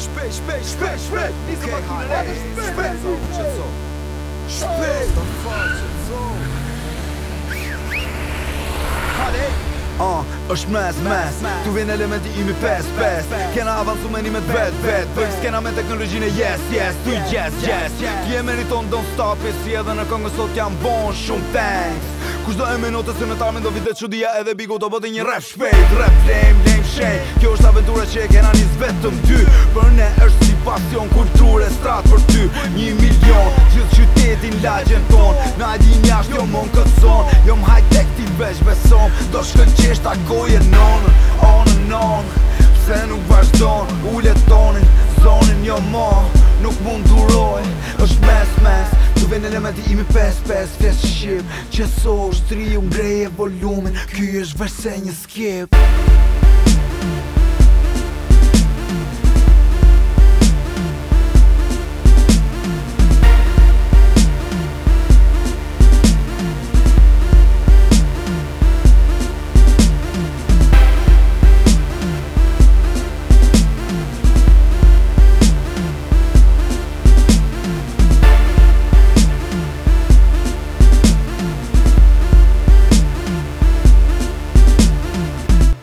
Shpej, shpej, shpej, shpej Nisë okay, makinën edhe shpej Shpej, shpej, shpej, shpej Shpej, shpej, shpej, shpej Uh, është mes, mes, tu vjen elementi imi pes, pes Kena avansu me një me të vet, vet Bëjk s'kena me teknologjine yes, yes, tu yes, yes Ti e ton don't stop it Si edhe në kongë sot jam bon shumë thanks Kushtë do e minutës e në tarmin do vizet që dhja edhe bigo Do bëti një rap shpejt, rap flame, lame shame për ne është si pasion Kulture stratë për ty Një milion Gjithë qytetin lagjen ton Në adin jashtë jo mon këtë zonë Jo më high tech ti veç beson Do shkën qesht a goje non On and on Pse nuk vazhdojnë Ullet tonin Zonin jo mo Nuk mund duroj është mes mes Tu me elementi imi 5-5 Fjes shqip qesosh është tri Ungreje volumen Ky është vërse një skip